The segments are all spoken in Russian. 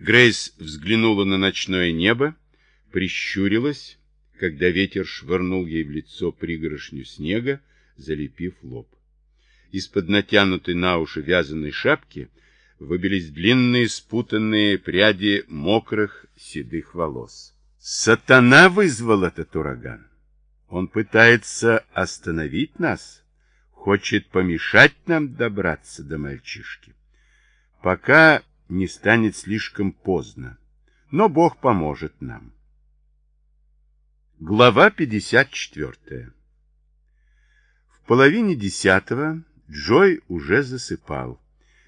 Грейс взглянула на ночное небо, прищурилась, когда ветер швырнул ей в лицо пригоршню снега, залепив лоб. Из-под натянутой на уши вязаной шапки выбились длинные спутанные пряди мокрых седых волос. Сатана вызвал этот ураган. Он пытается остановить нас, хочет помешать нам добраться до мальчишки. Пока не станет слишком поздно, но Бог поможет нам. Глава 54 В половине десятого Джой уже засыпал.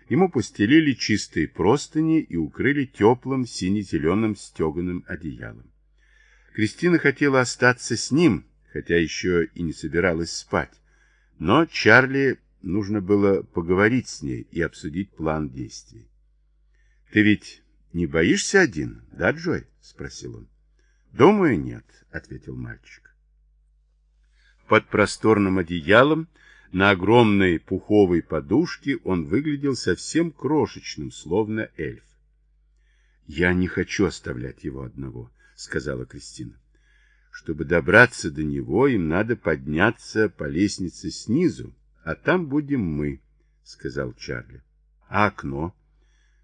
Ему постелили чистые простыни и укрыли теплым сине-зеленым стеганым одеялом. Кристина хотела остаться с ним, хотя еще и не собиралась спать. Но Чарли нужно было поговорить с ней и обсудить план действий. «Ты ведь не боишься один, да, Джой?» — спросил он. «Думаю, нет», — ответил мальчик. Под просторным одеялом на огромной пуховой подушке он выглядел совсем крошечным, словно эльф. «Я не хочу оставлять его одного», — сказала Кристина. Чтобы добраться до него, им надо подняться по лестнице снизу, а там будем мы, — сказал Чарли. А окно?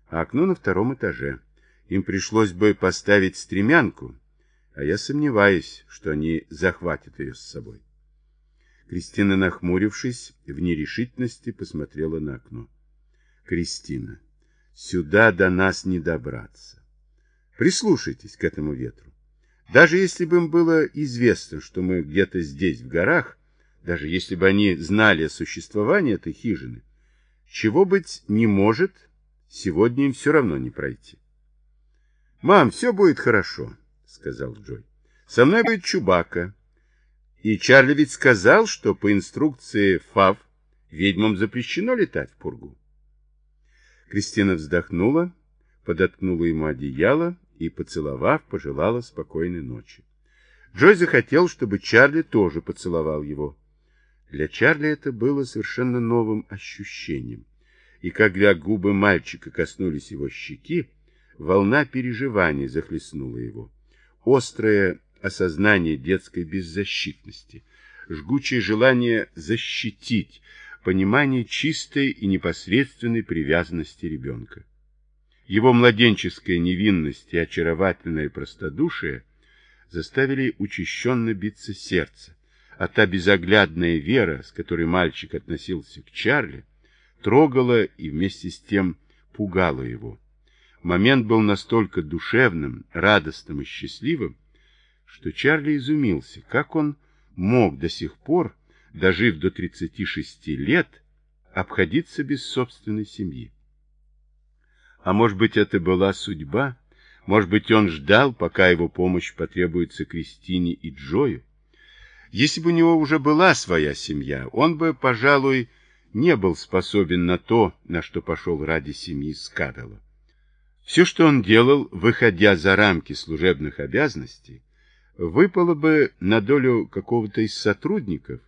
А окно на втором этаже. Им пришлось бы поставить стремянку, а я сомневаюсь, что они захватят ее с собой. Кристина, нахмурившись, в нерешительности посмотрела на окно. Кристина, сюда до нас не добраться. Прислушайтесь к этому ветру. Даже если бы им было известно, что мы где-то здесь, в горах, даже если бы они знали о существовании этой хижины, чего быть не может, сегодня им все равно не пройти. «Мам, все будет хорошо», — сказал Джой. «Со мной будет Чубака». И Чарли ведь сказал, что по инструкции ФАВ ведьмам запрещено летать в пургу. Кристина вздохнула, подоткнула ему одеяло и, поцеловав, пожелала спокойной ночи. Джой захотел, чтобы Чарли тоже поцеловал его. Для Чарли это было совершенно новым ощущением. И когда губы мальчика коснулись его щеки, волна переживаний захлестнула его. Острое осознание детской беззащитности, жгучее желание защитить, понимание чистой и непосредственной привязанности ребенка. Его младенческая невинность и очаровательное простодушие заставили учащенно биться сердце, а та безоглядная вера, с которой мальчик относился к Чарли, трогала и вместе с тем пугала его. Момент был настолько душевным, радостным и счастливым, что Чарли изумился, как он мог до сих пор, дожив до 36 лет, обходиться без собственной семьи. А может быть, это была судьба? Может быть, он ждал, пока его помощь потребуется Кристине и Джою? Если бы у него уже была своя семья, он бы, пожалуй, не был способен на то, на что пошел ради семьи Скадала. Все, что он делал, выходя за рамки служебных обязанностей, выпало бы на долю какого-то из сотрудников,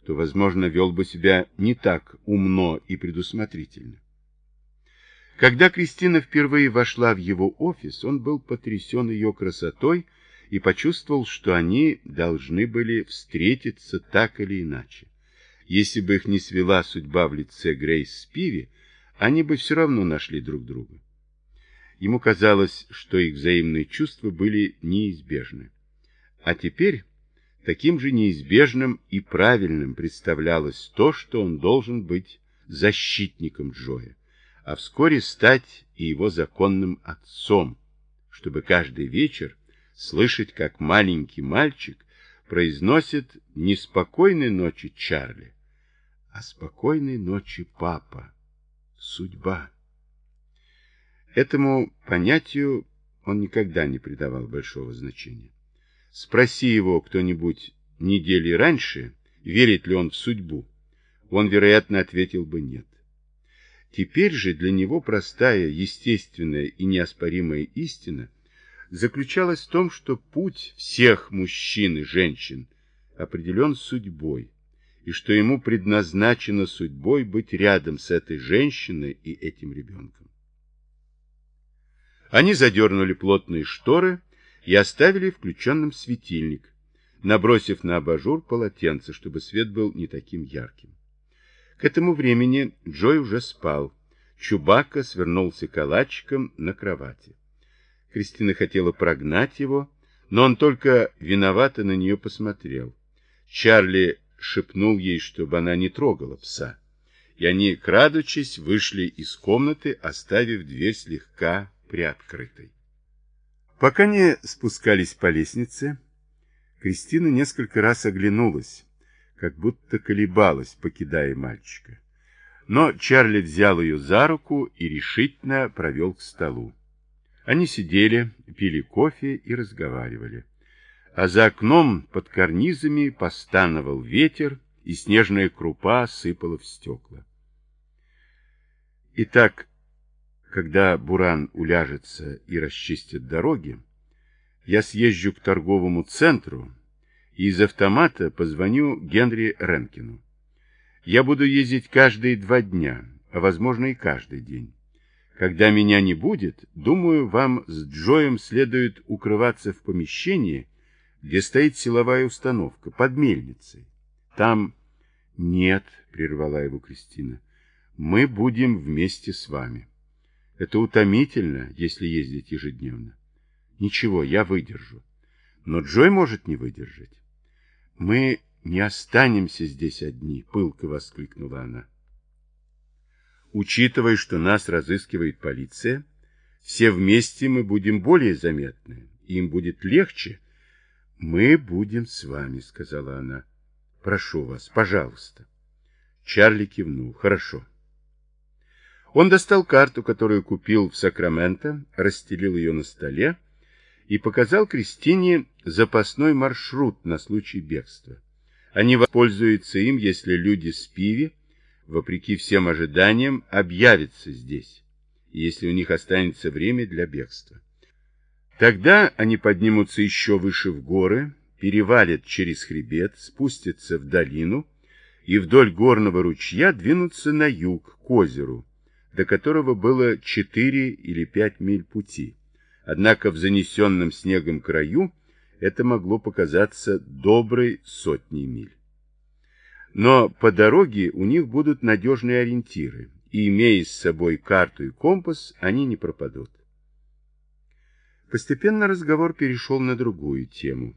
кто, возможно, вел бы себя не так умно и предусмотрительно. Когда Кристина впервые вошла в его офис, он был потрясен ее красотой и почувствовал, что они должны были встретиться так или иначе. Если бы их не свела судьба в лице Грейс Спиви, они бы все равно нашли друг друга. Ему казалось, что их взаимные чувства были неизбежны. А теперь таким же неизбежным и правильным представлялось то, что он должен быть защитником Джоя а вскоре стать и его законным отцом, чтобы каждый вечер слышать, как маленький мальчик произносит не спокойной ночи Чарли, а спокойной ночи папа, судьба. Этому понятию он никогда не придавал большого значения. Спроси его кто-нибудь недели раньше, верит ли он в судьбу, он, вероятно, ответил бы нет. Теперь же для него простая, естественная и неоспоримая истина заключалась в том, что путь всех мужчин и женщин определен судьбой, и что ему предназначено судьбой быть рядом с этой женщиной и этим ребенком. Они задернули плотные шторы и оставили включенным светильник, набросив на абажур полотенце, чтобы свет был не таким ярким. К этому времени Джой уже спал. Чубака свернулся калачиком на кровати. Кристина хотела прогнать его, но он только виновато на нее посмотрел. Чарли шепнул ей, чтобы она не трогала пса. И они, крадучись, вышли из комнаты, оставив дверь слегка приоткрытой. Пока не спускались по лестнице, Кристина несколько раз оглянулась, как будто колебалась, покидая мальчика. Но Чарли взял ее за руку и решительно провел к столу. Они сидели, пили кофе и разговаривали. А за окном под карнизами постановал ветер, и снежная крупа сыпала в стекла. Итак, когда Буран уляжется и расчистит дороги, я съезжу к торговому центру и из автомата позвоню Генри Ренкину. Я буду ездить каждые два дня, а возможно и каждый день. Когда меня не будет, думаю, вам с Джоем следует укрываться в помещении, где стоит силовая установка, под мельницей. Там... Нет, прервала его Кристина, мы будем вместе с вами. Это утомительно, если ездить ежедневно. Ничего, я выдержу. Но Джой может не выдержать. Мы не останемся здесь одни, пылко воскликнула она. Учитывая, что нас разыскивает полиция, все вместе мы будем более заметны, им будет легче. Мы будем с вами, сказала она. Прошу вас, пожалуйста. Чарли кивнул. Хорошо. Он достал карту, которую купил в Сакраменто, расстелил ее на столе и показал Кристине запасной маршрут на случай бегства. Они воспользуются им, если люди с пиви, вопреки всем ожиданиям, объявятся здесь, если у них останется время для бегства. Тогда они поднимутся еще выше в горы, перевалят через хребет, спустятся в долину и вдоль горного ручья двинутся на юг, к озеру, до которого было 4 или 5 миль пути. Однако в занесенном снегом краю это могло показаться доброй сотней миль. Но по дороге у них будут надежные ориентиры, и, имея с собой карту и компас, они не пропадут. Постепенно разговор перешел на другую тему.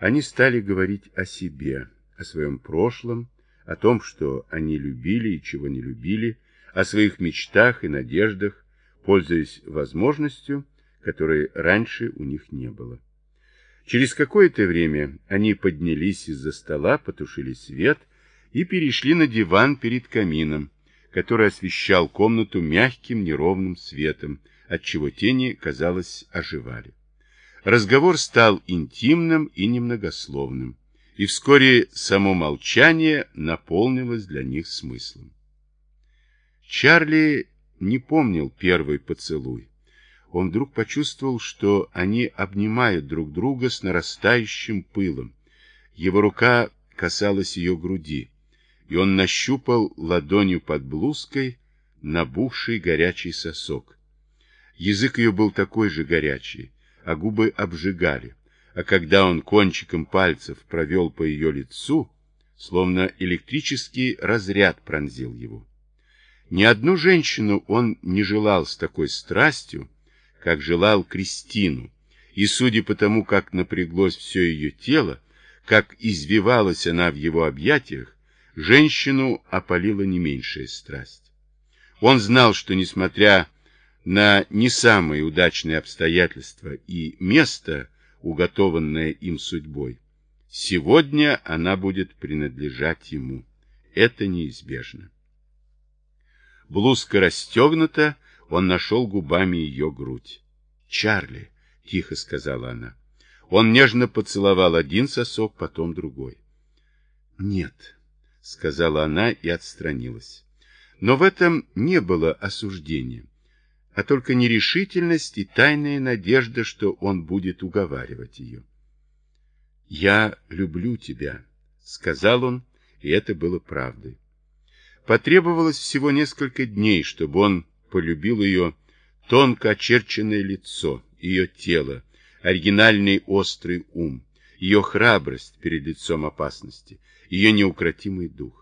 Они стали говорить о себе, о своем прошлом, о том, что они любили и чего не любили, о своих мечтах и надеждах, пользуясь возможностью, которой раньше у них не было. Через какое-то время они поднялись из-за стола, потушили свет и перешли на диван перед камином, который освещал комнату мягким неровным светом, отчего тени, казалось, оживали. Разговор стал интимным и немногословным, и вскоре само молчание наполнилось для них смыслом. Чарли не помнил первый поцелуй. Он вдруг почувствовал, что они обнимают друг друга с нарастающим пылом. Его рука касалась ее груди, и он нащупал ладонью под блузкой набухший горячий сосок. Язык ее был такой же горячий, а губы обжигали, а когда он кончиком пальцев провел по ее лицу, словно электрический разряд пронзил его. Ни одну женщину он не желал с такой страстью, как желал Кристину, и судя по тому, как напряглось все ее тело, как извивалась она в его объятиях, женщину опалила не меньшая страсть. Он знал, что, несмотря на не самые удачные обстоятельства и место, уготованное им судьбой, сегодня она будет принадлежать ему. Это неизбежно. Блузка расстегнута, он нашел губами ее грудь. «Чарли!» — тихо сказала она. Он нежно поцеловал один сосок, потом другой. «Нет», — сказала она и отстранилась. Но в этом не было осуждения, а только нерешительность и тайная надежда, что он будет уговаривать ее. «Я люблю тебя», — сказал он, и это было правдой. Потребовалось всего несколько дней, чтобы он полюбил ее тонко очерченное лицо, ее тело, оригинальный острый ум, ее храбрость перед лицом опасности, ее неукротимый дух.